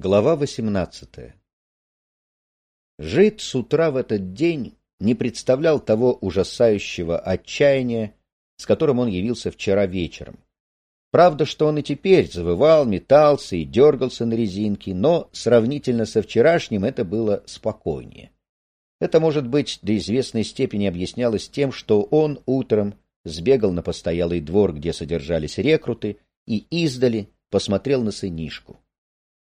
Глава 18 Жид с утра в этот день не представлял того ужасающего отчаяния, с которым он явился вчера вечером. Правда, что он и теперь завывал, метался и дергался на резинке, но сравнительно со вчерашним это было спокойнее. Это, может быть, до известной степени объяснялось тем, что он утром сбегал на постоялый двор, где содержались рекруты, и издали посмотрел на сынишку.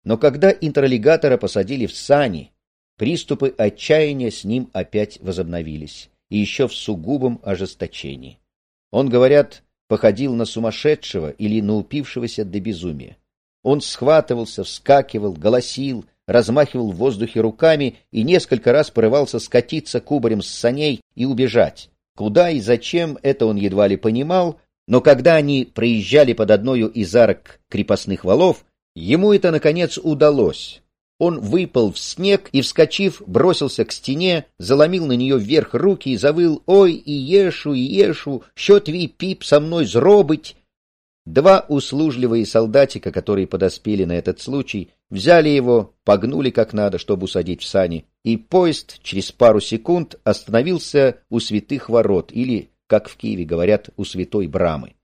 Но когда интерлигатора посадили в сани, приступы отчаяния с ним опять возобновились, и еще в сугубом ожесточении. Он, говорят, походил на сумасшедшего или на упившегося до безумия. Он схватывался, вскакивал, голосил, размахивал в воздухе руками и несколько раз порывался скатиться кубарем с саней и убежать. Куда и зачем, это он едва ли понимал, но когда они проезжали под одною из арок крепостных валов, Ему это, наконец, удалось. Он выпал в снег и, вскочив, бросился к стене, заломил на нее вверх руки и завыл «Ой, и ешу, и ешу, що твій пип со мной зробить?» Два услужливые солдатика, которые подоспели на этот случай, взяли его, погнули как надо, чтобы усадить в сани, и поезд через пару секунд остановился у святых ворот, или, как в Киеве говорят, у святой брамы.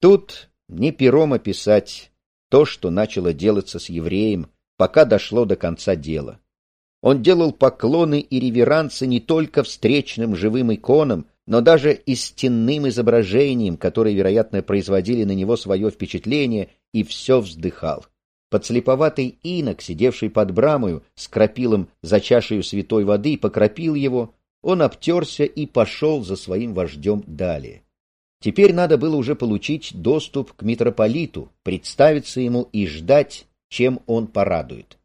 Тут не пером описать, то, что начало делаться с евреем, пока дошло до конца дела. Он делал поклоны и реверансы не только встречным живым иконам, но даже и стенным изображениям, которые, вероятно, производили на него свое впечатление, и все вздыхал. Подслеповатый инок, сидевший под брамою, с крапилом за чашею святой воды, покропил его, он обтерся и пошел за своим вождем далее. Теперь надо было уже получить доступ к митрополиту, представиться ему и ждать, чем он порадует.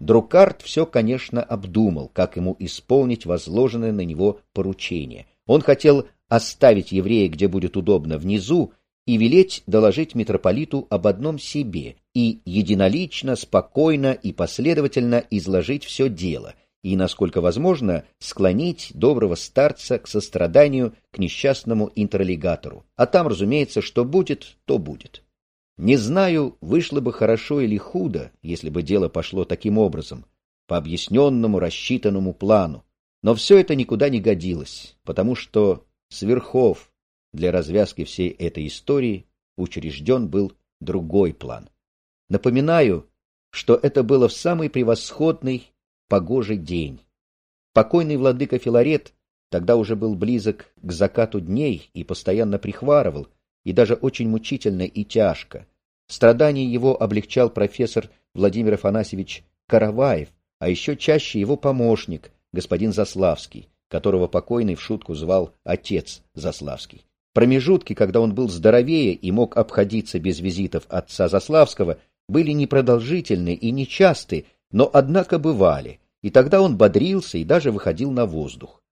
Друкарт все, конечно, обдумал, как ему исполнить возложенное на него поручение. Он хотел оставить еврея, где будет удобно, внизу, и велеть доложить митрополиту об одном себе, и единолично, спокойно и последовательно изложить все дело — и, насколько возможно, склонить доброго старца к состраданию к несчастному интерлигатору. А там, разумеется, что будет, то будет. Не знаю, вышло бы хорошо или худо, если бы дело пошло таким образом, по объясненному, рассчитанному плану. Но все это никуда не годилось, потому что сверхов для развязки всей этой истории учрежден был другой план. Напоминаю, что это было в самый превосходный погожий день. Покойный владыка Филарет тогда уже был близок к закату дней и постоянно прихварывал, и даже очень мучительно и тяжко. Страдания его облегчал профессор Владимир Афанасьевич Караваев, а еще чаще его помощник, господин Заславский, которого покойный в шутку звал отец Заславский. Промежутки, когда он был здоровее и мог обходиться без визитов отца Заславского, были непродолжительны и нечасты, но, однако, бывали, и тогда он бодрился и даже выходил на воздух.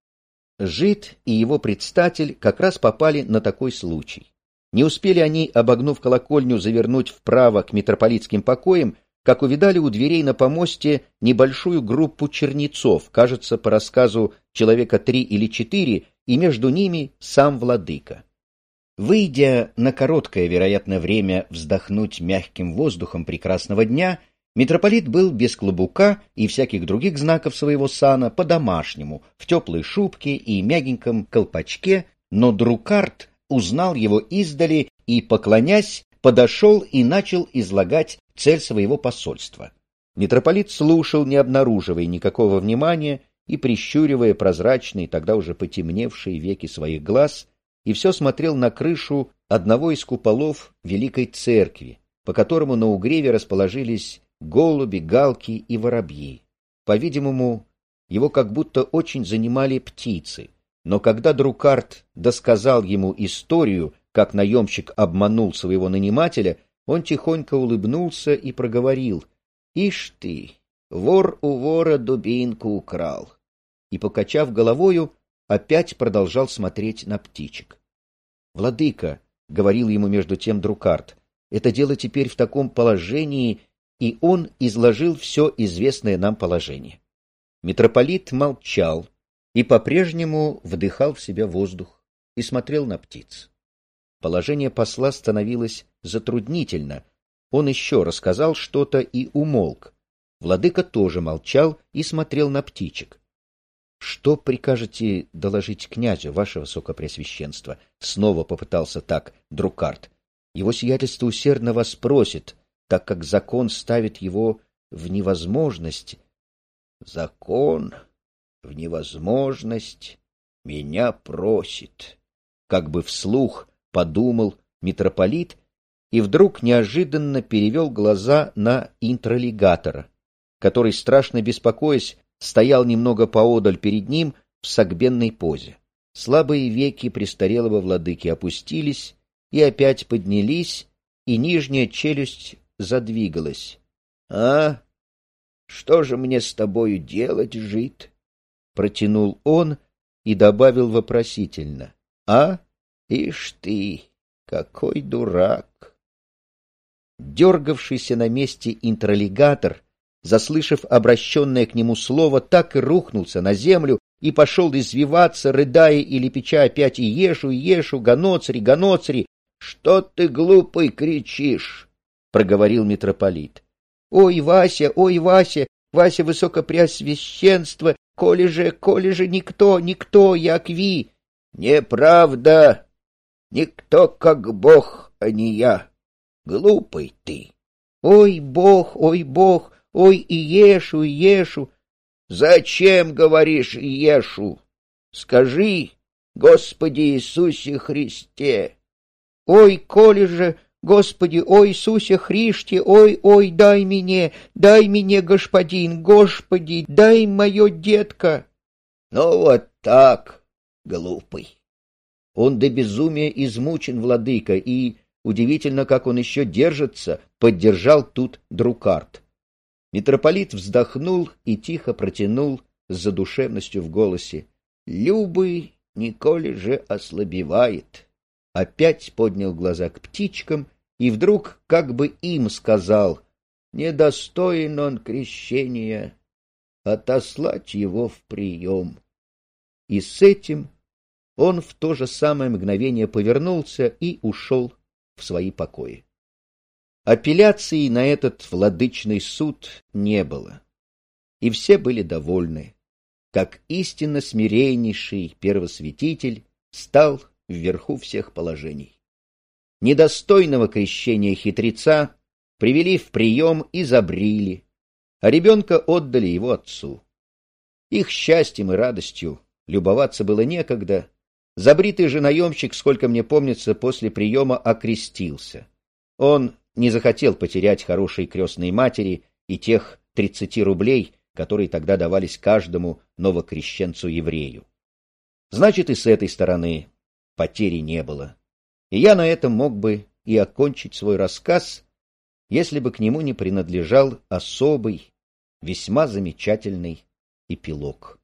Жид и его предстатель как раз попали на такой случай. Не успели они, обогнув колокольню, завернуть вправо к митрополитским покоям, как увидали у дверей на помосте небольшую группу чернецов, кажется, по рассказу человека три или четыре, и между ними сам владыка. Выйдя на короткое, вероятно, время вздохнуть мягким воздухом прекрасного дня, Митрополит был без клобука и всяких других знаков своего сана по-домашнему, в теплой шубке и мягеньком колпачке, но Друкарт узнал его издали и, поклонясь, подошел и начал излагать цель своего посольства. Митрополит слушал, не обнаруживая никакого внимания и прищуривая прозрачные, тогда уже потемневшие веки своих глаз, и все смотрел на крышу одного из куполов Великой Церкви, по которому на угреве расположились голуби, галки и воробьи. По-видимому, его как будто очень занимали птицы, но когда Друкарт досказал ему историю, как наемщик обманул своего нанимателя, он тихонько улыбнулся и проговорил «Ишь ты, вор у вора дубинку украл!» и, покачав головою, опять продолжал смотреть на птичек. «Владыка», — говорил ему между тем Друкарт, — «это дело теперь в таком положении, и он изложил все известное нам положение. Митрополит молчал и по-прежнему вдыхал в себя воздух и смотрел на птиц. Положение посла становилось затруднительно. Он еще рассказал что-то и умолк, Владыка тоже молчал и смотрел на птичек. — Что прикажете доложить князю, ваше высокопреосвященство? — снова попытался так Друкарт. — Его сиятельство усердно вас просит, так как закон ставит его в невозможность. — Закон в невозможность меня просит, — как бы вслух подумал митрополит и вдруг неожиданно перевел глаза на интролегатора, который, страшно беспокоясь, стоял немного поодаль перед ним в согбенной позе. Слабые веки престарелого владыки опустились и опять поднялись, и нижняя челюсть задвигалась. — А? Что же мне с тобою делать, жид? — протянул он и добавил вопросительно. — А? Ишь ты, какой дурак! Дергавшийся на месте интролегатор, заслышав обращенное к нему слово, так и рухнулся на землю и пошел извиваться, рыдая и лепеча опять и ешу, и ешу, ганоцари, ганоцари. — Что ты, глупый, кричишь? — проговорил митрополит. — Ой, Вася, ой, Вася, Вася Высокопреосвященство, коли же, коли же никто, никто, Якви. — Неправда, никто как Бог, а не я. Глупый ты. Ой, Бог, ой, Бог, ой, Иешу, Иешу. Зачем говоришь Иешу? Скажи, Господи Иисусе Христе. Ой, коли же, Господи, ой, Иисусе Христе, ой, ой, дай мне, дай мне, господин, Господи, дай мое детка. Ну вот так, глупый. Он до безумия измучен, владыка, и, удивительно, как он еще держится, поддержал тут Друкарт. Митрополит вздохнул и тихо протянул с задушевностью в голосе. — Любый Николи же ослабевает. Опять поднял глаза к птичкам и вдруг как бы им сказал, «Недостоин он крещения, отослать его в прием». И с этим он в то же самое мгновение повернулся и ушел в свои покои. Апелляции на этот владычный суд не было, и все были довольны, как истинно смиреннейший первосвятитель стал вверху всех положений. Недостойного крещения хитреца привели в прием и забрили, а ребенка отдали его отцу. Их счастьем и радостью любоваться было некогда, Забритый же наемщик, сколько мне помнится, после приема окрестился. Он не захотел потерять хорошей крестной матери и тех тридцати рублей, которые тогда давались каждому новокрещенцу-еврею. Значит, и с этой стороны потери не было. И я на этом мог бы и окончить свой рассказ, если бы к нему не принадлежал особый, весьма замечательный эпилог.